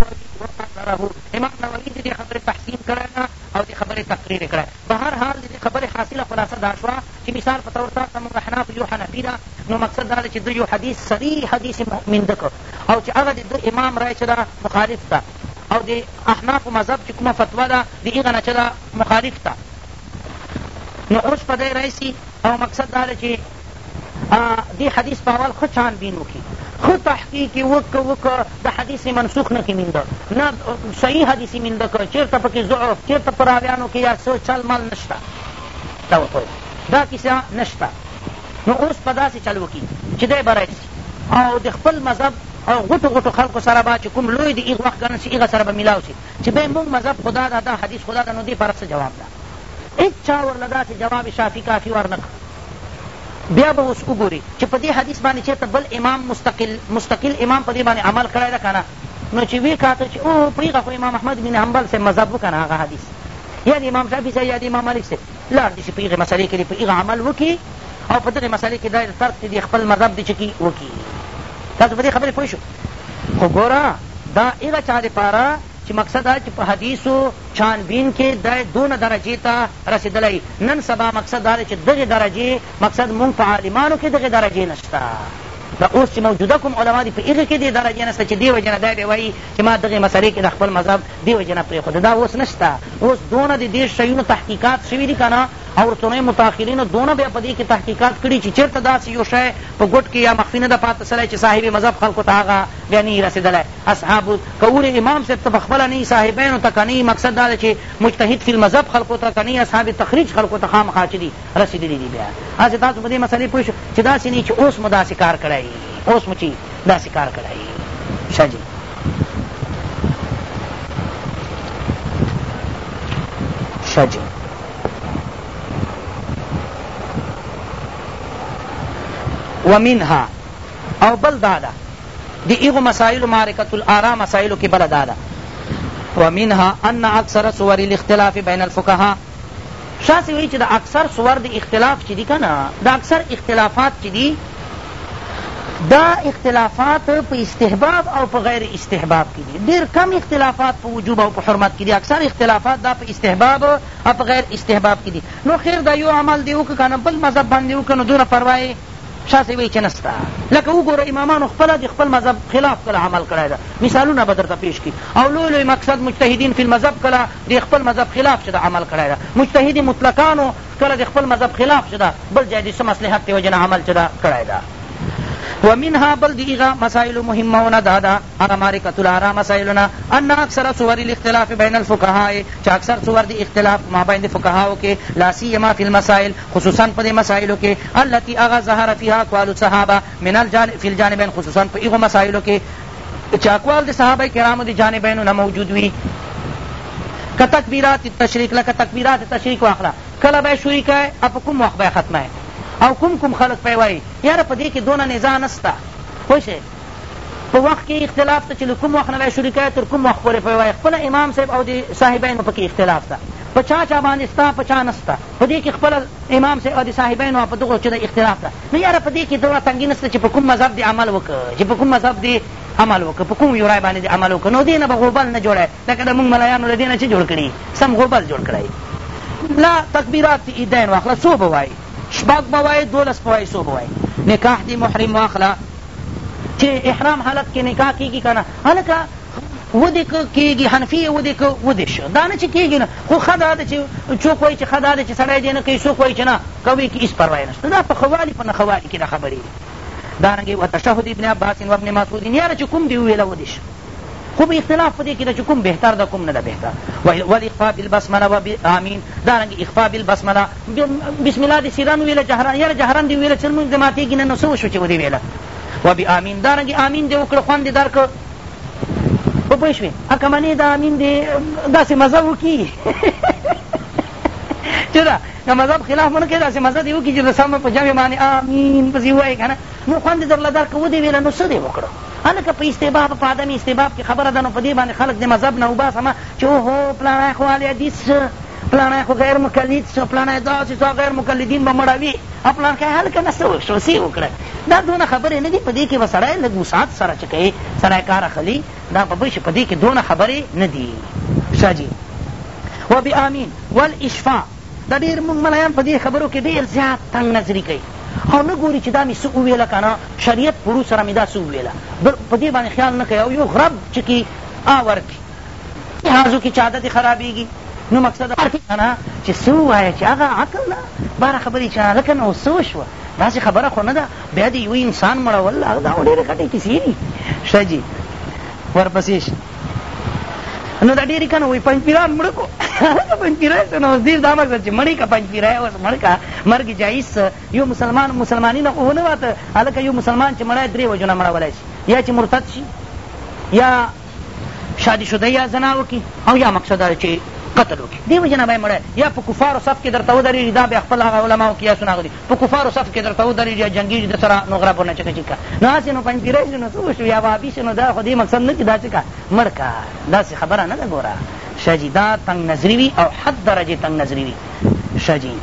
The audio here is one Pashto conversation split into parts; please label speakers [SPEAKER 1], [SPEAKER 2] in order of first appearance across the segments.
[SPEAKER 1] نووي وقدره، امام نووي د دې خبرې تحسين کړی ده او دې خبرې تقرير يې کړی. بهر حال د دې خبرې حاصله خلاصه دا شوه چې مثال په طور تاته موږ احناف يو حنفي ده نو مقصد دا ده چې ده يو حديث صريح حديث مندۀ کړ او چې هغه د ده امام رائ چې ده مخالف ده او د احنافو مذهب چې کومه فتوا ده د هغه نه چې ده مخالف ده نو اوس پدې رائ شي او مقصد دا ده چې دی حدیث په اول ښه چان بین وکړي ښه تحقیق یې وکه وکه د حدیث منسوخ نه کې مینده نه صحیح حدیث یې مینده که چېرته پکې ضعف چېرته په راویانو کې یا څه چل مل نشته دا ورته وایي دا کیسه نشته نو اوس په داسې چل وکړي چې دی به راشي او د خپل مذهب او غټو غټو خلکو سره به چې کوم لوی د ایغ وخت ګڼل شي هغه سره به ملاو شي چې بیا مونږ مذهب خدا ده دا حدیث خدا ده نو دې پرسه جواب ده هیڅ چا ورله داسې جواب شافی کافی ورنه کړ بیا به اوس وګورې چې په دې حدیث باندې چېرته بل امام مستقل مستقل امام په دې باندې عمل کړی ده که نه نو چې وی کاته چې او په هغه خو امام احمد بن حنبل صاحب مذهب وکنه هغه حدیث یا د امام شافعي صاحب یا د امام مالک صاحب لاړ دي چې په هغې مسلې کې په هغه عمل وکړي او په دغې مسلې کې دا ترک چې د خپل مذهب دی چې کي وکړي تاسو په دې خبرې پوه شو خو ګوره دا هغه چا دپاره چی مقصد دا چی په حدیثو چان بین کی دی دونه درجی ته رسیدلی نن سبا مقصد دا دی چی دغی درجی مقصد مونږ په عالمانو کی دغی درجی نشته دا اوس چی موجوده کوم علماء دی په هغی کی دی درجی نشته چی دی وجی نه دی به وایی چی ما دغی مسئلی کی د خپل مذهب دی وجی نه پریښوده دا اوس نشته اوس دونه دی دی شیونو تحقیقات شوی دی کنه او رسنیو متاخرینو دونه بیا په دی کی تحقیقات کړی چی چرته داسی یو شی په ګوټ کی یا مخفی نه ده پاته سوی چی صاحب مذهب خلقو ته هغه بیا نه یی رسیدلی اصحاب که وری امام صاحب ته پخپله نه یی صاحبینو ته که نه یی مقصد دا ده چی مجتهد فی المذهب خلقو ته که نه یی اصحاب تخریج خلقو ته خامخا چی دی رسیدلی دی بیا هسی تاسو په دی مسئلی پوه شوی چی داسی نه یی چی اوس مو داسی کار کړی یی اوس مو چی داسی کار کړی یی شه جی شه جی ومنها او بل دادا د هغو مسایلو معرکة الآراء مسایلو کې بله دا ده ومنها ان اکثر صور الاختلاف بین الفقهاء شاه صاحب وایي چې د اکثر صور د اختلاف چې دي که نه د اکثر اختلافات چې دي دا اختلافات په استحباب او په غیر استحباب کې دي ډېر کم اختلافات په وجوب او په حرمت کې دي اکثر اختلافات دا په استحباب او په غیر استحباب کې دي نو خیر دا یو عمل دی وکړه که نه بل مذهب باندې وکړه نو دونه پروا شاسې وایي چې نسته لکه وګوره امامانو خپله د خپل مذهب خلاف کله عمل کړی ده مثالونه به درته پیش کړي او لوی لوی مقصد مجتهدین فی المذهب کله د خپل مذهب خلاف چې ده عمل کړی ده مجتهد مطلقانو کله د خپل مذهب خلاف چې ده بل ځای د څه مصلحت د وجې نه عمل چې ده کړی ده ومنها بل د هغه مسایلو مهمونه دا ده هغه معرکة العرا مسائلو نه ان اکثر صور الاختلاف بین الفقهاء چه اکثر صور دی اختلاف په مابین د فقهاوو کې لا سیما فی المسائل خصوصا په دې مسائلو کې التي هغه ظهر فیها اقوال الصحابه من الجانب فی الجانبین خصوصا په هغو مسائلو کې چې اقوال د صحابه کرامو د جانبینو نه موجود وي که تکبیرات تشریک لکه تکبیرات تشریک واخله کله به شروع کوي او په کوم وخت به ختمه او کوم کوم خلق پی وایي یاره په دې کې دونه نزاع نسته پوه په وخت کې اختلاف ته چې له کوم وخت نه شروع کړی تر کوم وخت پورې پوی وایي خپله امام صاحب او د صاحبینو پکې اختلاف ده په چا چا باندې سته په چا نسته په دې کې خپله امام صاحب او د صاحبینو په دغو چې د اختلاف ده نو یاره په دې کې دومره تنګي نسته چې په کوم مذهب دې عمل وکړه چې په کوم مذهب دې عمل وکړه په کوم یو رای باندې دې عمل وکړه نو دې نه به غوبل نه جوړی لکه د مونږ ملایانو له دې نه چې جوړ کړي سم غوبل جوړ کړی لا تکبیرات عیدین واخله څو به وایي شپږ به وایي دولس به وایي څو به وایي نکاح دې محرم واخله چه احرام حالت کې نکاح کیږي کنه هلکه ودې که کېږي حنفي یې ودې که ودې شه دا نه چې کېږي نه خو ښه دا ده چې څوک وایي چې ښه دا ده چې سړی دې نه کوي څوک وایي چې نه کوي کې هېڅ پروا یې نشته دا په ښه والي په نه ښه والي کې دا خبرې دي دارنګې وتشهد ابن عباس و ابن مسعود یاره چې کوم دې وویله ودې شه خو به اختلاف په دې کې ده چې کوم بهتر ده کوم نه ده بهتر والاخفاء بالبسمله و آمین دارنګې اخفاء بالبسمله بسم الله دې سرا وویله جهرا یاره جهرا دې وویله چې لمونځ دې ماتېږي نه نو څه وشو چې ودې ویله و بې آمین دارنګې آمین دې وکړه خوند دې درکړ په پوه شوې هکه منې د آمین دې داسې مزه وکړي چې دا د مذهب خلاف مه نه کوې داسې مزه دې وکړي چې د سم په جمع باندې آمین پسې ووایې که نه نو خوند دې درله درکړ ودې ویله نو څه دې وکړو هلکه په استباب په عدم استباب کې خبره ده نو په دې باندې خلک د مذهب نه وباسه ما چې اوهو پلانی خو اهل حدیث پلانی خو غیر مقلد سو پلانی داسی سو غیر مقلدین به مړه وی او پلانکی هلکه نه څه وشو څه یی وکړه دا دونه خبری نه دی په دی کی به سړی لږ وسعت سره چه کیی سړی کار اخلی دا به بشی په دی کی دونه خبری نه دی شه جی و بی آمین والاشفاء دا ډیر موږ ملایان په دی خبرو کی ډیر زیات تنګ نظری کوي او نه ګوری چه دا می څه وویل کنه شریعت پړو سره می دا څه وویل په دی باندی خیال نه کوي او یو غرب چه کی آ ورکی لحاظو کی چا عادت خرابیږي نو مقصد کنه چې څه ووایه چې هغه عقل ده باره خبرې چا لکه نو څه وشوه داسې خبره خو نه ده بیا د یوه انسان مړول هغه دا ډېرې غټې کیسې دي ښه جي ورپسې شي نو دا ډېرې که نه وایي پنجپیران مړه کو هلته پنجپیرای ته نو اوس ډېر دا مقصد چې مړې که پنجپیرای اوس مړ که مرګ جایز څه یو مسلمان مسلماني نه خو ونه واته هلکه یو مسلمان چې مړی درې وجو نه مړولی شي یا چې مرتد شي یا شادي شده یا زنا وکړي او یا مقصد دا چې قتل وکړي دې وجې نه به یې مړی یا په کفارو صف کې درته ودرېږي دا بیا خپل هغه علماو قیاسونه هغه دي په کفارو صف کې درته ودرېږي یا جنګېږي د سره نو غرب ورنه چکه چکه نو هسې نو پنجپیری شي نو څه وشو یا وهابي شي نو دا خو دې مقصد نه چې دا چکه مړ کا داسې خبره نه ده ګوره شه جي دا تنګ نظري وي او حد درجې تنګ نظري وي شه جي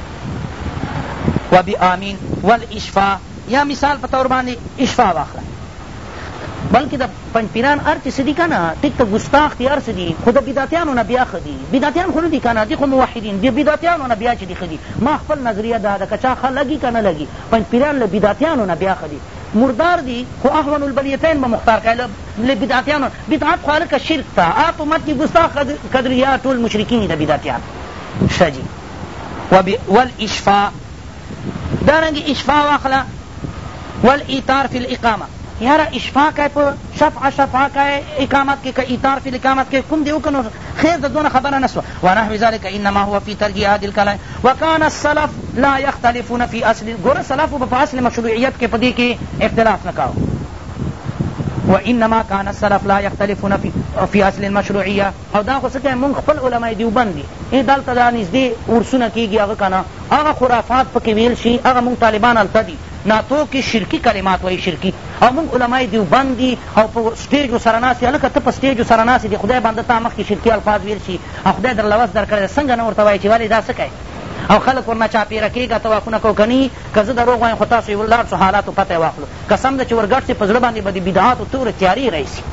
[SPEAKER 1] وبآمین والاشفا یا مثال په طور باندې اشفا واخله بلکه د پنجپیران هر چه څه دي کنه ټیک ته ګستاخ دي هر څه دي خو د بدعتیانو نه بیا ښه دي بدعتیان خو نه دي کنه دي خو موحدین دي بدعتیانو نه بیا چه دي ښه دي ما خپل نظریه دا ده که چا ښه لګي که نه لګي پنجپیران له بدعتیانو نه بیا ښه دي مردار دي خو اهون البلیتین به مختار کړی له له بدعتیانو بدعت خو هلکه شرک ته هغه په مت کې ګستاخ قدریه ټول مشرکین دي د بدعتیان ښه جي والاشفاء دارنګه اشفاء واخله والایتار فی الاقامة یاره اشفاء که په شفع شفع که اقامت کې که ایتار فی الاقامة کې کوم دې وکړو خیر د دونه خبره نه سوه ونحو ذلک انما هو فی ترک احد الکلام وکان السلف لا یختلفون فی اصل ګوره سلفو به په اصل مشروعیت کې په دې کې اختلاف نه کاوه وانما کان السلف لا یختلفون فی اصل المشروعیة او دا خو څه کئ مونږ خپل علماء دیوبند دی ای دلته دا نږدې عرسونه کیږی هغه کنه هغه خرافات پکې ویل شی هغه مونږ طالبان هلته دی نعتو کې شرکی کلمات وایی شرکی او مونږ علماء دیوبند دی او په سټیجو سره ناست یو هلکه ته په سټیجو سره ناست دی خدای بنده تا مخکې شرکی الفاظ ویل شی او خدای درله وس درکړی دی څنګه نه ورته وایی چی ولی دا څه کئ او خلک ورنه چاپیره کیږی طوافونه کو کنی که زه دروغ وایم خو تاسو یې ولاړ شو حالاتو پته واخلو قسم ده چې ورګډ شې په زړه باندې به د بدعاتو تورې تیارې راشي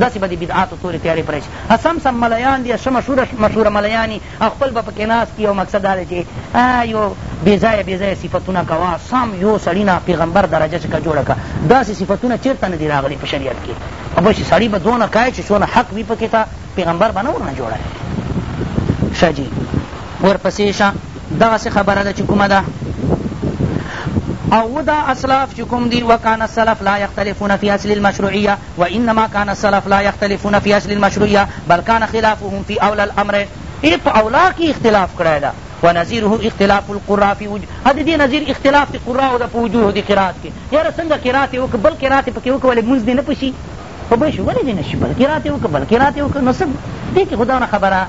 [SPEAKER 1] داسې به د بدعاتو تورې تیارې پرې شي سم سم ملیان دي ښه مشهوره مشهوره ملیانې او خپل به پکې ناست وي او مقصد دا دی چې یو بېځایه بېځایه صفتونه کوه سم یو سړي نه پیغمبر درجه چې که جوړه کړه داسې صفتونه چېرته نه دي راغلي په شریعت کې بس سړي به دونه کای چې څونه حق وي پکې ته پیغمبر به نه ورنه جوړوي ښه جي ورپسې شه دغسې خبره ده چې کومه ده او دا اسلاف چې کوم دي وکان السلف لا يختلفون في اصل المشروعيه وانما كان السلف لا يختلفون في اصل المشروعيه بل كان خلافهم في اولى الامر ای په اولا کې اختلاف کړی ده ونظیره اختلاف القراء فی وجوه حد دې نظیر اختلاف د قراء د په وجوه د قرات کې یاره څنګه قرات وک بل قرات پکې وک ولې مونږ دې نه پشي خو به شو ولې دې نه شي بل قرات وک بل قرات وک نو څه دې کې خدانه خبره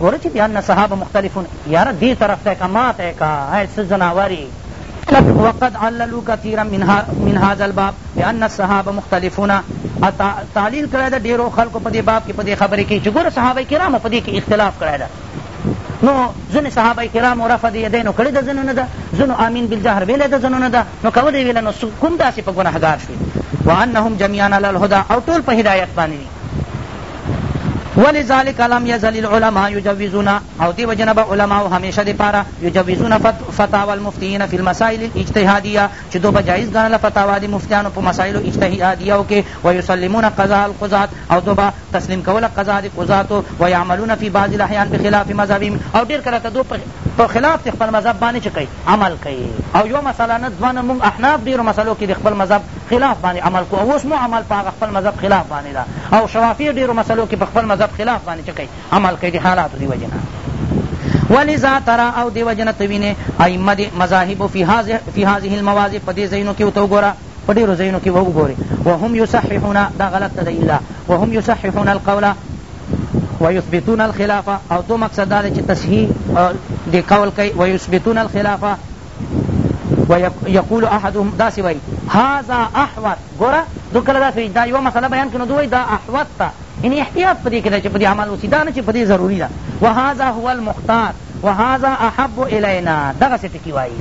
[SPEAKER 1] ګوره چی بیان صحابه مختلفون یاره دی طرف ته که ما ته که ای څه ځناور یی وقد عللو کثیرا من هذا الباب بان الصحابه مختلفون تعلیل کړی ده ډیرو خلکو په دې باب کې په دې خبرې کې چې ګوره صحابه کرامو په دې کې اختلاف کړی ده نو ځنې صحابه کرامو رفع د یدینو کړې ده ځنو نه ده ځنو آمین بالجهر ویلی ده ځنو نه ده نو که ودې ویله نو کوم داسې په ګنهګار شوي وانهم جمیعا علی الهدی او ټول په هدایت باندې دي ولذلک لم یزل العلماء یجوزون او دی وجنه به علماو همیشه دی پاره یجوزون فتاوی المفتین فی المسائل الاجتهادیه چې دو به جایز ګڼله فتاوا دی مفتیانو په مسائلو اجتهادیو کې ویسلمون قضاء القضات او دو به تسلیم کوله قضا دی قضاتو ویعملون فی بعض الاحیان بخلاف مذهبهم او ډیر کله ته دو په خلاف دی خپل مذهب باندې چې کوي عمل کوي او یو مسله نه دوانه مونږ احناف ډیرو مسلو کې د خپل مذهب خلاف باندې عمل کو او اوس مو عمل په هغه خپل مذهب خلاف باندې ده او شوافی ډیرو مسلو کې په خپل مذهب خلاف باندې چه کوي عمل کوي د حالاتو دی وجه نه ولذا ترا او دی وجه نه ته وینې ائمه د مذاهب فی هذه فی هذه المواضع په دې ځایونو کې ورته وګوره په ډیرو ځایونو کې وګوري وهم یصححون دا غلط ده الا وهم یصححون القول ويثبتون الخلافه او دو مقصد دا چې تصحیح دی قول کوي ويثبتون الخلافه و یقول احدهم داسې وایي هذا احوط ګوره دو کله داسې وایي دا یوه مسله بیان کړي نو دو وایي دا احوط ته یعنی احتیاط په دې کې دی چې په دې عمل وسي دا نه چې په دې ضروري ده وهذا هو المختار وهذا احب الینا دغسې ټکي وایي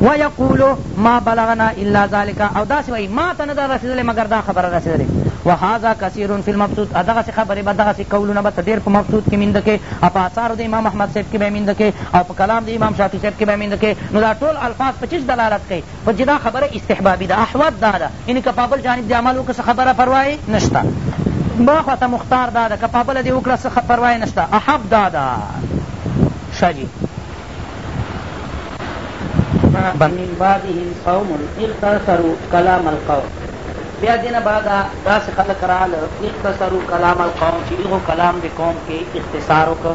[SPEAKER 1] ویقول ما بلغنا الا ذلک او داسې وایي ما ته نه ده رسېدلې مګر دا خبره رسېدلې وهذا کثیر فی المبسوط دغسې خبرې به دغسې قولونه به ته ډېر په مبسوط کې مینده کې او په اثارو د امام احمد صاحب کې به یې مینده کې او په کلام د امام شافعی صاحب کی به مینځ کښی نو دا ټول الفاظ په چیز دلالت کښی په چی دا خبره استحبابی ده احوط دا ده یعنی که په بل جانب دی عمل وکړو څه خبره پروا یی نشته بل خوا ته مختار دا ده که په بل دی وکړو څه پروا یی نشته احب دا ده شه جی
[SPEAKER 2] من بعدهم قوم اختصروا کلام القوم
[SPEAKER 1] بیا دینه بعد داسې خلق راغله اختصروا کلام القوم چې هغو کلام د قوم کې اختصار وکړ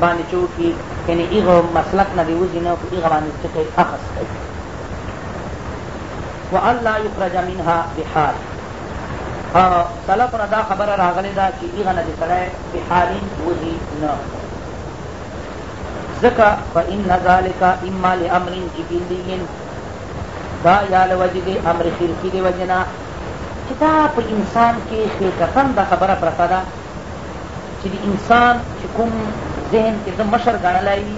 [SPEAKER 1] باندې چې وکړي یعنې هغه مسلک نه دې وځي نه په هغه باندې څه کوي اخذ کوي وان لا یخرج منها بحال سلفو نه دا خبره راغلې ده چې هغه نه دې سړی بحالین وځي نه ځکه فان ذلک اما لامر جبلي دا یا له وجې د امر خلقي د وجې نه چې دا په انسان کې خلقتن دا خبره پرته ده چې د انسان چې کوم ذهن کې ده مشر ګڼلی وي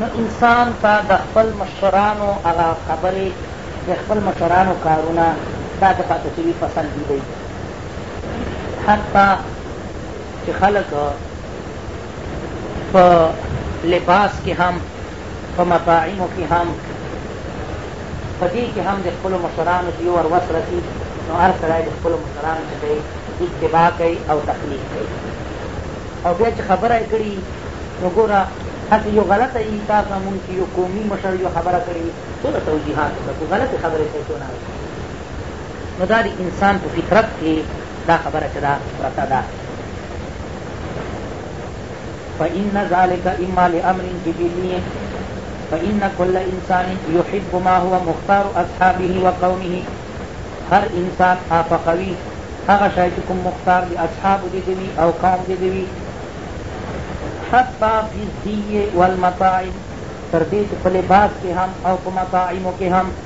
[SPEAKER 1] نو انسان ته د خپل مشرانو هغه خبرې د خپل مشرانو کارونه دا د پاته شوي پسندي دی حتی چې خلک په لباس کې هم په مطاعمو کې هم په دې کې هم د خپلو مشرانو چې يو وس رسي نو هر سړی د خپلو مشرانو څه کوي اتباع کوي او تقليد کوي او بيا چې خبره يې کړي نو ګوره هسې يو غلطه يي تاسو مونږ چې يو قومي مشر يو خبره کړې وي ټوله توجيهات وکړه خو غلطې خبرې ته څونه نو دا د انسان په فطرت کې دا خبره چې ده پرته ده فإن ذلک اما لأمر جبلي فإن كل انسان يحب ما هو مختار اصحابه وقومه هر انسان آفقوي هغه شی چې کوم مختار د اصحابو دې دوي او قوم دې دوي حتی فی الزی والمطاعم تر دې چې په لباس کې هم او په مطاعمو کې هم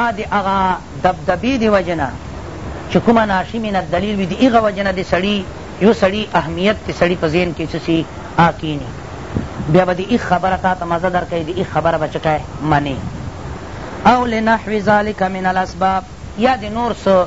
[SPEAKER 1] آ د هغه دبدبې د وجې نه چې کومه ناشی من الدلیل وي د هغه وجې نه د سړي یو سړي اهمیت د سړي په ذهن کې څه سي آ کیني بیا به د هغه خبره تا ته مزه درکوي د هغه خبره به چټه منې او لنحو ذلک من الاسباب یا د نور څه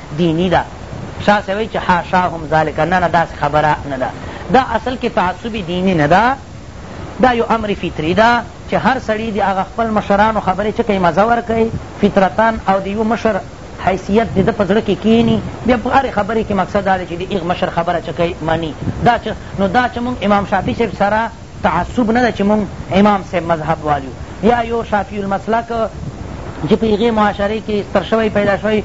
[SPEAKER 1] دینی ده شاه صاحب وایی چه حاشاهم ذالک نه نه داسی خبره نده دا اصل کی تعصب دینی نده دا یو امر فطری ده چه هر سړی دی هغه خپل مشرانو خبری چه کئی مزه ورکئی فطرتا او دی یو مشر حیثیت دی ده په زړه کی کینی بیا په هری خبری کی مقصد دا دی چه دی هغ مشر خبره چه کئی منی دا چه نو دا چه مونږ امام شافعی صاحب سره تعصب نده چه مونږ امام صاحب مذهب والیو یا یو شافعی المسلک چه په هغی معاشری کی ستر شوی پیدا شوی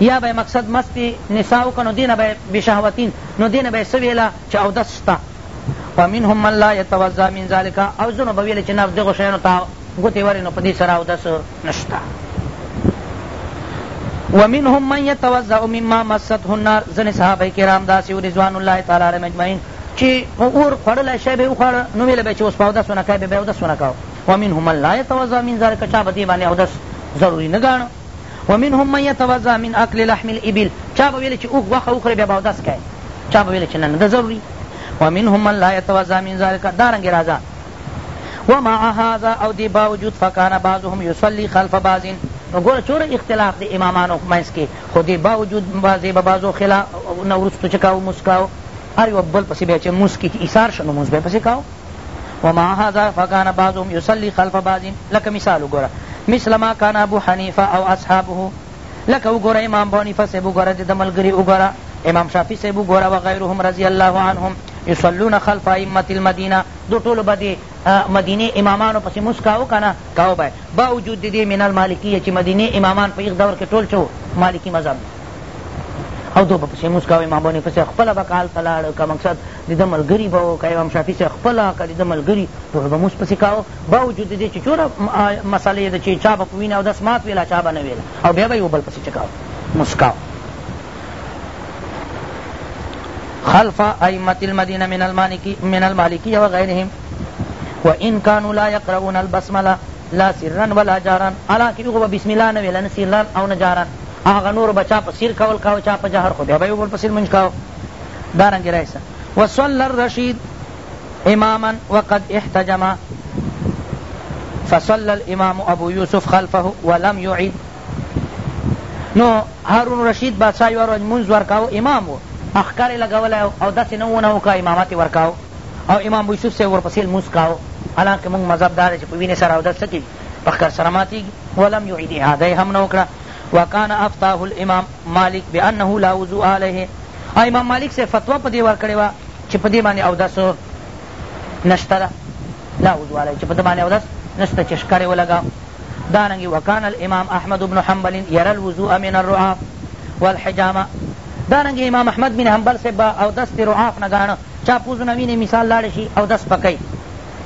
[SPEAKER 1] یا به یې مقصد مست نساء وکړه نو دې نه به یې بشهوتین نو دې نه به یې څه ویله چې اودس شته ومنهم من لا یتوضا من ذلک او ځینو به ویله چې نه دغو شیانو ته ګوتې ورې نو په دې سره اودس نشته ومنهم من یتوضا مما مسته النار ځینې صحابه کرام داسې و رضوان الله تعالی علیهم اجمعین چې اور خوړلی شی به یې وخوړه نو ویله به چې اوس په اودس ونه کوي به به اودس ونه کوه ومنهم من لا یتوضا من ذلک چا به دې باندې اودس ضروري نه ګاڼه ومنهم من يتوضا من اکل لحم الابل چا به ویل چې اوښ غوښه وخورې بیا به اودس کوې چا به ویل چې نه نه د ضروري ومنهم من لا يتوضا من ذلك دارنګې راځه ومع هذا او دې باوجود فکان بعضهم يصلي خلف بعض نو ګوره چوره اختلاف د امامانو منځ کې خو دې باوجود بعضې به بعضو خلاف نه وروستو چې کاو موس کاو هر یوه بل پسې به چې لمونځ کې ایثار شه نو لمونځ به یې پسې کاوه ومع هذا فکان بعضهم یصلي خلف بعض لکه مثال وګوره مثل ما کان ابو حنیفه او اصحابه لکه وګوره امام ابو حنیفه صاحب وګوره د ده ملګري وګوره امام شافعي صاحب وګوره وغیرهم رضی الله عنهم یصلون خلف ائمة المدینه دو ټولو به د مدینې امامانو پسې لمونځ کاوه که نه کاوه به یې باوجود د دې من المالکیه چې مدینې امامان په هغ دور کې ټول چه مالکي مذهب او دوی به پسې لمونځ کاوه امام بني پسې خپله به کال ته لاړ که مقصد د ده ملګري به و که امام شافعي صاحب خپله که د ده ملګري ټولو به لمونځ پسې کاوه باوجود د دې چې څونه مسئلې ده چې چا به په وینه اودس مات ویله چا به نه ویله او بیا به یې بل پسې څه کاوه لمونځ کاوه خلف ائمة المدینه من المالکی من المالکیه وغیرهم وان كانوا لا يقرؤون البسمله لا سرا ولا جارا حالانکه هغه به بسم الله نه ویله نه سرا او نه جارا هغه نورو به چا په سیر کول کاوه چا په جهر خو بیا به یو بل په سیر مونج کاوه دارنګې رایسه وصل الرشید اماما وقد احتجم فصل الامام ابو یوسف خلفه ولم یعید نو هارون رشید بادشاہ یو ورځ مونځ ورکاوه امام و اخکار یې لګولی او داسې نه ونه وکړه امامت یې ورکاوه او امام ابو یوسف صاحب ورپسې لمونځ کاوه حالانکه مونږ مذهب دا دی چې په وینې سره اودس څه کېږي په ښکر سره ماتېږي ولم یعید اعاده یې هم نه وکړه وکان افتاه الامام مالک بانه لا وضوء علیه او امام مالک صاحب فتوا په دې ورکړې وه چې په دې باندې اودس نشته ده لا وضوء علیه چې په ده باندې اودس نشته چې ښکر یې ولګاوه دارنګې وکان الامام احمد بن حنبل یری الوضوء من الرعاف والحجامه دارنګې امام احمد بن حنبل صاحب به اودس د رعاف نه ګاڼه چا پوزونه وینې مثال لاړې شي اودس پکوي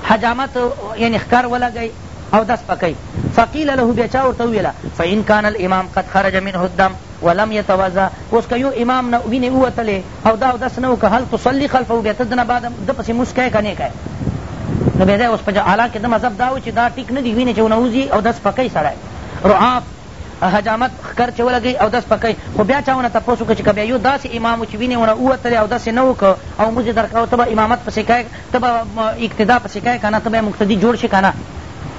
[SPEAKER 1] حجامت یعنی ښکر ولګوي اودس به کوي فقیل له بیا چا ورته وویله فان کان الامام قد خرج منه الدم ولم یتوضا اوس که یو امام نه وینې ووتلې او ده اودس نه وکړه هل تصلي خلفه بیا ته دنه بعد ده پسې لمونځ کوې که نه کوې نو بیا دی اوس په حالانکه ده مذهب دا و چې دا ټیک نه دي وینې چې ونه وځي اودس به کوي سړی رعاف حجامت ښکر چې ولګوي اودس په کوي خو بیا چا ونه تپوس وکړ چې که بیا یو داسې امام و چې وینې ونه ووتلې اودس یې نه و که او لمونځ یې درکاوه ته به امامت پسې کوې ته به اقتدا پسې کوې که نه ته به یې مقتدي جوړ شې که نه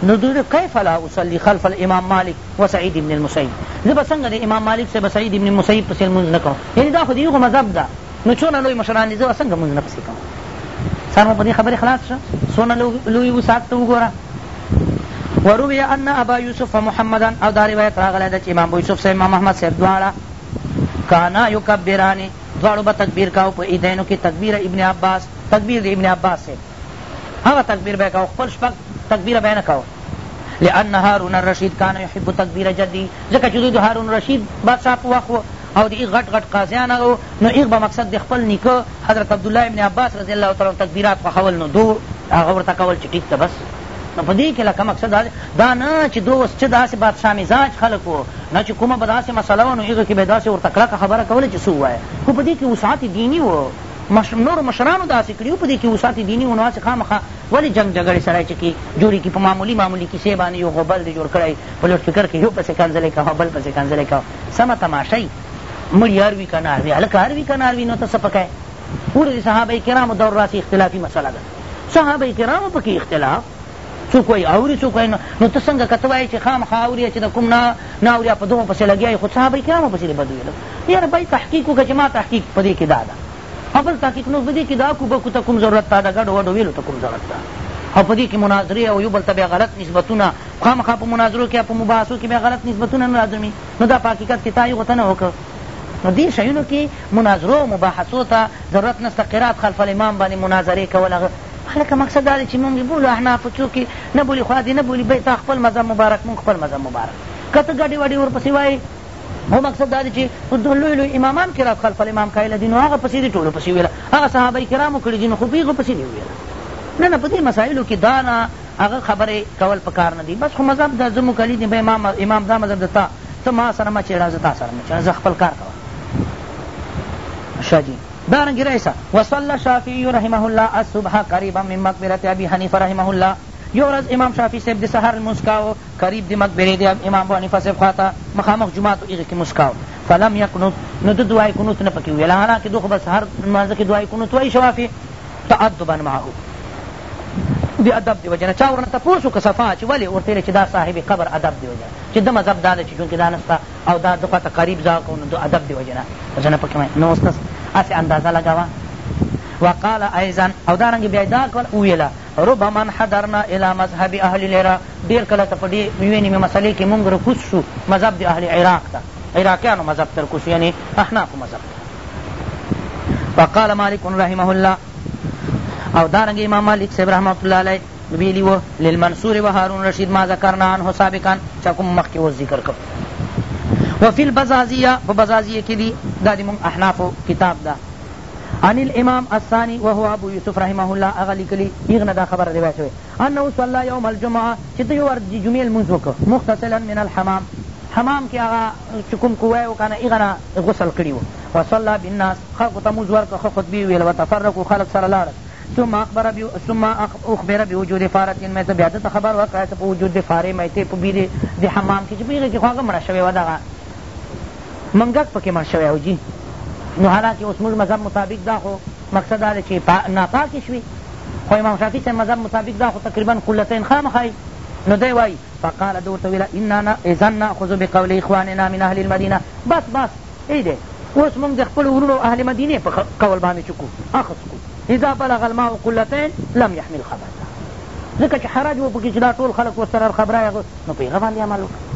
[SPEAKER 1] نو دوی کیف لا اصلي خلف الامام مالک و سعید ابن المسیب زه به څنګه د امام مالک صاحب سعید ابن مسیب پسې لمونځ نه کوم یعنې دا خو د هغو مذهب ده نو څونه لوی مشران دي زه څنګه مونځ نه پسې کوم سر مو په دې خبرې خلاص شه څونه لوی وسعت ته وګوره وروي ان ابا یوسف محمدا او دا روایت راغلی ده چې امام ابو یوسف صاحب امام احمد صاحب دواړه کانا یکبرانې دواړو به تکبیر کاو په عیدینو کې تکبیر ابن عباس تکبیر د ابن عباس صاحب هغه تکبیر به کاو خپل شپږ تکبیر به نه کاو لأن هارون الرشید کان یحب تکبیر جدی ځکه چې دوی د هارون رشید بادشاه په وخت او د غټ غټ قاضیان هغه نو ایغ به مقصد د خپل نیکه حضرت عبدالله ابن عباس رضی الله تعالی تکبیرات خوښول نو دو هغه ورته کول چې ټیک ته بس نو په دې کې لکه مقصد دا نه چې دو اوس چې داسې بادشاه مزاج خلک وو نه چې کومه به داسې مسله وه نو هغه کې به یې داسې ورته کلکه خبره کوله چې څه ووایه خو په دې کې وسعت دیني و نورو مشرانو داسی کړی په دی کی اوساتی دینی اونو هسی خامخا ولی جنګ جګړی سړی چه کی جوړی کی په معمولی معمولی کیسی باندی یو غوبل دی جوړ کړی په لوډ سپیکر کی یو پسی کنځلی کوه بل پسی کنځلی کوه سمه تماشه یی مړی هر وی کنه هر وی هلکه هر وی کنه هر وی نو ته څه پکی وره دی صحابه کرامو دور راسی اختلافی مسله ده صحابه کرامو پکی اختلاف څوک وایي اوري څوک وایي نو ته څنګه که ته وایې چې خامخا اوري چې د کوم نه نه اوري په دغو پسې لګیا یې خو صحابه کرامو پسې دې بد وویل یاره باید تحقیق وکړه چې ما تحقیق په دې کې دا ده او بل تحقیق نو په دې کې دا کو بکو ته کوم ضرورت ده د ګډو وډو ویلو ته کوم ضرورت ده او په دې کې مناظرې او یو بل ته بیا غلط نسبتونه خامخا په مناظرو کې په مباحثو کې بیا غلط نسبتونه نه راځمي نو دا په حقیقت کې تا یې غوته نه وکړ نو دې شیونو کې مناظرو او مباحثو ته ضرورت نسته قرات خلف الامام باندې مناظرې کول هلکه مقصد دا دی چی مونږ یی بولو احناف څوک یی نه بولی خو هغه دی نه بولی بی تا خپل مذهب مبارک مونږ خپل مذهب مبارک که ته ګډی وډی ورپسی وایی هو مقصد دا دی چی لوی لوی امامان قرات خلف الامام قایل دی نو هغه پسی دی ټولو پسی ویله هغه صحابه کرامو کړی دی نو خو په هغو پسی دی ویله نه نه په دی مسایلو کی دا نه هغه خبری کول پکار ندی بس خو مذهب دا زموږ کلی دی بی ما امام دا مذهب ده تا ته ما سره مه چیړه زه تا سره مه چیړه زه خپل کار کوم شاه جی دارنګه رئیسه وصلی الشافعی رحمه الله الصبح قریبا من مقبرة ابی حنیفه رحمه الله یو ورځ امام شافعی صاحب د سحر لمونځ کاوه قریب د مقبرې د امام ابو حنیفه صاحب خواته مخامخ جومات و هغې کښې لمونځ کاوه فلم یقنت نو ده دعای قنوت نه پکې وویله حالانکه ده خو به سحر لمانځه کښې دعای قنوت وایي شوافعی تأدبا معه د ادب د وجې نه چا ورنه تپوس وکړ صفا چې ولې ورته ویل چې دا صاحب قبر ادب د وجې نه چې ده مذهب دا ده چې چونکه دا نسته او دا دخوا ته قریب ځای کو نو د ادب د وجې نه زه نه پکې نو استاذ هسې اندازه لګوه وقال ایضا او دارنګ بیا دا ویله ربما انحدرنا الى مذهب اهل العراق ډېر کله ته په دې یوې نیمې مسئلې کې مونږ رکوز شو مذهب د اهل عراق ته عراقیانو مذهب ته رکوز شو یعنې احنافو مذهب ته وقال مالک رحمه الله او دارنګ امام مالک صاحب رحمت الله علیه ویلی وو للمنصور و هارون رشید ما ذکرنا عنه سابقا چا کوم مخکی اوس ذکر کړ وفي البزازیه په بزازیه کی دی دا دی مونږ احنافو کتاب دا عن الامام الثاني وهو ابو يوسف رحمه الله هغه لیکلی هغه نه دا خبر روایت شوی انه صلی یوم الجمعه چې دوی ور د جمعې لمونځ وکړ مغتسلا من الحمام حمام کې هغه چې کوم کوی و کنه هغه نه غسل کړي و وصلی بالناس خلکو ته مونځ ورکړ ښه خطبې ویل وتفرقو خلک سره لاړل ثم اخبر ب ثم اخبر بوجود فارة الميتة بیا ده ته خبر ورکړل سو په وجود د فارې میتې په بی د حمام کښې چې په هغې کښې خو هغه مړه شوې وه دغه منګک پکې مړ شوی و جی نو حالانکه اوس موږ مذهب مطابق دا خو مقصد دا دی چې پا ناپاکې شوې خو امام شافعي صاحب مذهب مطابق دا خو تقریبا قلتین خامخا یي نو دی وایي فقال ده ورته ویله انا اذا ناخذ بقول اخواننا من اهل المدینه بس بس ای دی اوس موږ د خپلو وروڼو اهل مدینې په قول باندې چې کوو اخذ کوو اذا بلغ الماء قلتین لم یحمل خبث ځکه چې حرج و پکې چې دا ټول خلک ورسره الخبرای هغه نو په هغه باندې عمل وکړي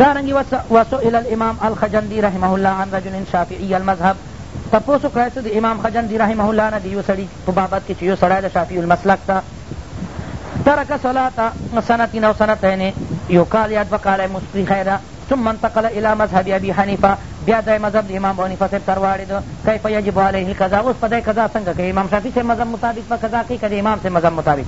[SPEAKER 1] دارنګې وسئل الامام الخجندي رحمه الله عن رجل شافعي المذهب تپوس وکړی سو د امام خجندي رحمه الله نه د یو سړي په بابت کې چې یو سړی د شافعي المسلک ته ترک صلاة سنتین او سنتین یو کال یا دوه کاله مونځ پرېښی ده ثم انتقل الی مذهب ابی حنیفه بیا دی مذهب د امام ابو حنیفه صاحب ته رواړېده کیف یجب علیه القضاء اوس په دی قضا څنګه کوي امام شافعي صاحب مذهب مطابق به قضا کوي که د امام صاحب مذهب مطابق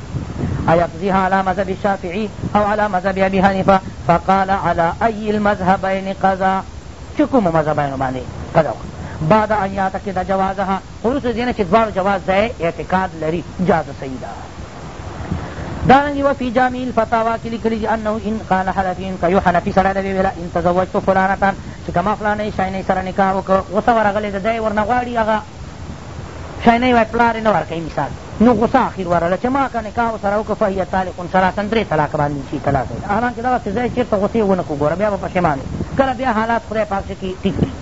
[SPEAKER 1] ایقضیها علی مذهب الشافعي او علی مذهب ابی حنیفه فقال علی ای المذهبین قضا چې کومو مذهبینو باندې قضا وکړي بعد ان یعتقد جوازها وروسته د دې نه چې دواړو جواز ځای اعتقاد لري جاز صحیح ده دارنګ یو فی جامع الفتاوا کې لیکلي دي انه ان قال حنفی که یو حنفي سړی دی ویله ان تزوجت فلانه چې که ما فلانۍ شاینۍ سره نکاح وکړ غوسه ورغلې ده دی ورنه غواړي هغه شاینۍ وایي پلار یې نه ورکوي مثال نو غوسه اخر ورغله چې ما که نکاح ورسره وکړه فهیه طالق ثلاثا درې طلاق باندې شي طلاق ویل حالانکه دغسې ځای چېرته غوسې ونه کړو ګوره بیا به پښېمان کله بیا حالات خدای پاک شکي ټیک کړي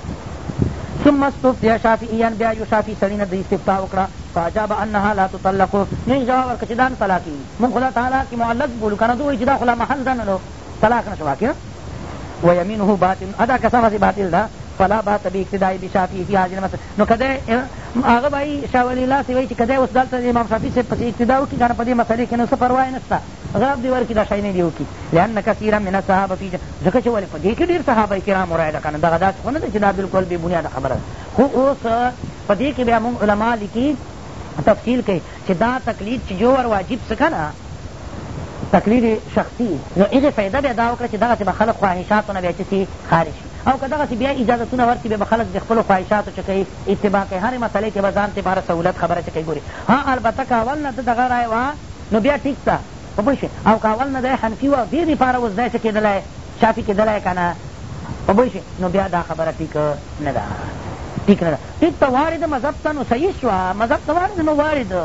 [SPEAKER 1] ثم استفتي شافعيا بیا یو شافعي سړي نه د استفتاء وکړه فاجاب انها لا تطلق نو یې جواب ورکړ چې دا نه طلاقېږي موږ خو دا طلاق کې معلق بولو که نه دوی وایي چې دا خو لا محل ده نو طلاق نه شو واقع ويمينه باطل ادا قسم هسې باطل ده فلا باس باقتداء بشافعي في هذه المسأله نو که دی هغه به یي شاه ولي الله صاحب وایي چې که دی اوس دلته د امام شافعي صاحب پسې اقتدا وکړي که نه په دې مسئلې کې نو څه پروا یې نشته غرب دې ورکړي دا شاعري دې وکړي لان کثیرا من الصحابه فی ځکه چې ولې په دې کې ډېر صحابه کرامو رایه ده که نه دغه داسې خو نه ده چې دا بلکل بې بنیاده خبره ده خو اوس په دې کې بیا مونږ علما لیکي تفصیل کوي چې دا تقلید چې جو ور واجب څه که نه تقلید شخصي نو هغې فایده بیا دا وکړه چې دغسې به خلک خواهشاتو نه بیا چې سي خارج شي او که دغسې بیا اجازتونه ورکړي بیا به خلک د خپلو خواهشاتو چې کوي اتباع کوي هرې مسئلې کې به ځان دپاره سهولت خبره چې کوي ګوري ها البته که اول نه ده دغه رایه وه نو بیا ټیک ده په پوه شوې او که اول نه دی حنفي و او دې دې پاره اوس دی څه کېدلای شافي کېدلای که نه په پوه شوې نو بیا دا خبره ټیک نه ده ټیک نه ده ټیک ته واړېده مذهب ته نو صحیح شوه مذهب ته واړېده نو واړېده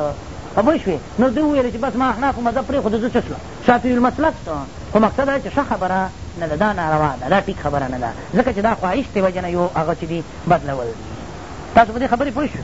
[SPEAKER 1] په پوه شوې نو ده وویل چې بس ما احنافو مذهب پرېښود زه څه شوه شافعي المسلک شوم خو مقصد دا چې ښه خبره نه ده دا ناروا ده دا ټیک خبره نه ده ځکه چې دا خواهش دې وجه نه یو هغه چې دي بدلول دي تاسو په دې خبرې پوه شوئ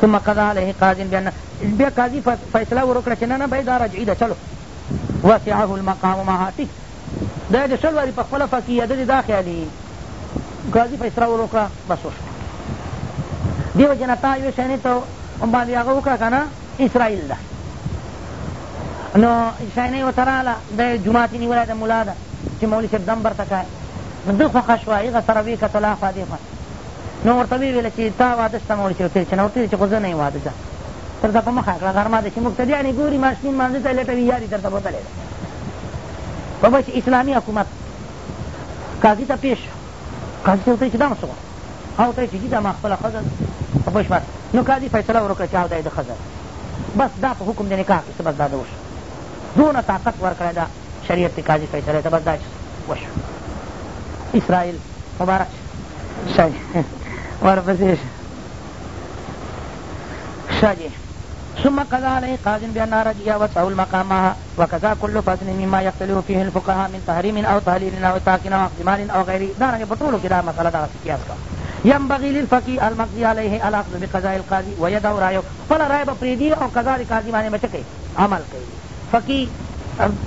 [SPEAKER 1] ثم قضا علیه قاض بان بیا قاضی فیصله ورکړه چې نه نه بای دا رجعی ده چلو وسعه المقام معها ټیک دا د شل واری په خپل فقی د دا خیالی قاضی فیصله ورکړه بس وشو دیو جنا تا یو شنه ته باندې هغه وکړه کنه اسرائیل ده نو شاینه و تراله د جمعه تی نیولا د مولا ده چې مولوی صاحب دم برته کای نو دغه خوښ وای غ سره وی کتلا خو دی خو نو ورته ویې ویل چې تا واده شته؟ ما ویل چې له تېر چا نه؟ ورته ویل چې خو زه نه یم واده ځه تر تا په مخه کړه غرمه ده چې مقتدیان یې ګوري ماسپښین لمانځه ته لټوي یار یې درته بوتلی دی په بچ اسلامي حکومت قاضي ته پېښ شو قاضي ته ورته چې دا نو څه او ته چې جي دا ما خپله ښځه ده په پوه شوه نو قاضي فیصله وروکړه چې او دا یې د ښځه ده بس دا په حکم د نکاح کې څه بس دا ده وشو دونه طاقت ورکړی دا شریعت قاضي فیصله ته بس دا چې وشو اسرائیل مبارک شاجي ورپسې شاجي ثم قضى عليه قاض بأن رجيا وسع المقام معها وكذا كل فصل مما يختلف فيه الفقهاء من تحريم أو تحليل أو إطلاق أو احتمال أو غيره دارنګ په ټولو کې دا مسله دغه قیاس کا ينبغي للفقيه المقضي عليه الاخذ بقضاء القاضي ويدع رايه خپل رائے به پریدي او قضا د قاضي باندې به چکه عمل کوي فقيه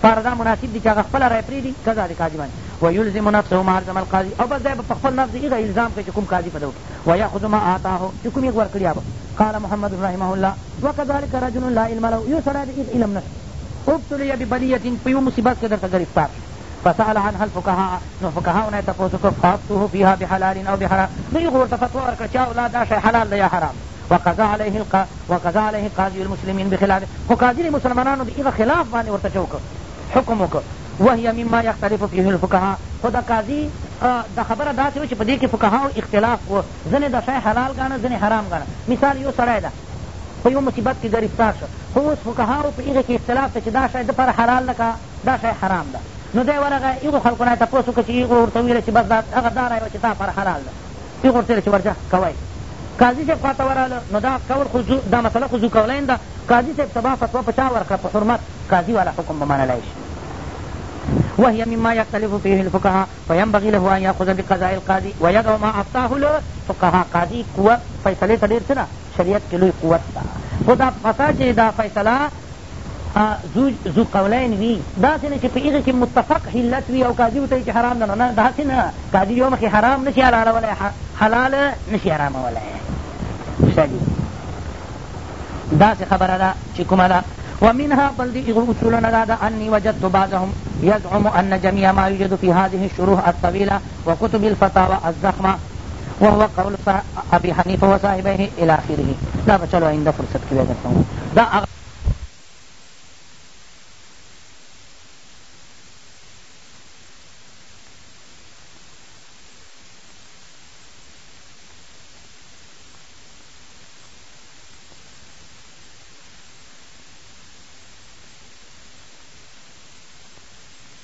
[SPEAKER 1] پاردا مناسب دي چې هغه خپل رائے پریدي قضا د قاضي باندې و یلزم نفسه ما الزم القاضی او بس دی به په خپل نفس هغه الزام کوي چې کوم قاضي په ده وکړي و یاخذ ما آتاه چې کوم یې ورکړي هغه قال محمد رحمه الله وکذلک رجل لا علم له یو سړی دی هېڅ علم نه شته ابتلی ببلیة په یو مصیبت کې درته ګرفتار شو فسأل عنها الفقهاء نو فقهاو نه یې تپوس وکړ فافتوه فیها بحلال او بحرام نو هغو ورته فتوا ورکړه چې اولا دا شی حلال دی یا حرام دی وقضا علیه القا وقضا علیه قاضی المسلمین بخلافه خو قاضی د مسلمانانو د هغه خلاف باندې ورته چه وکړ حکم وکړ وهي مما يختلف فيه الفقهاء خو د قاضي د خبره داسې وه چې په دې کې فقهاوو اختلاف و، ځنې دا شی حلال ګاڼه ځنې حرام ګاڼه، مثال يو سړی ده په يوه مصيبت کې ګرفتار شو خو اوس فقهاوو په هغې کې اختلاف ته چې دا شی ده پر حلال ده که دا شی حرام ده نو دی ورغی هغو خلکو نه يې تپوس وکړ چې هغو ورته وويل چې بس دا هغه دا رايه وه چې دا پر حلال ده پېغور تېره چې ورجه کوی قاضی صاحب خواته ورغله نو دا قول خو زو دا مسله خو زوکولین ده قاضی صاحب سبا فتوا په چا ورکړه په حرمت قاضی والا حکم به منلای شي وهي مما يختلف فيه الفقهاء فينبغي له ان ياخذ بقضاء القاضي ويدع ما افتاه الفقهاء قاضي قوت فیصلې ته ډېر څه ده شریعت کې لوی قوت ده خو دا پته چې دا فیصله ذو قولین وي داسې نه چې په هغې کې متفق حلت وي او قاضي ورته وایي چې حرام ده نو نه داسې نه قاضي یو مخې حرام نشي حلالولی حلال نشي حرامولی ښه جي داسې خبره ده چې کومه ده ومنها بل دی اغو اصولنا دادا انی وجدت بعضهم يزعم ان جميع ما يوجد في هذه الشروح الطويلة و کتب الفتاوی الضخمه وهو قول ابی حنیفه و صاحبیه الی اخره دا به چلو آینده فرصت کی بیا درته وم دا هغه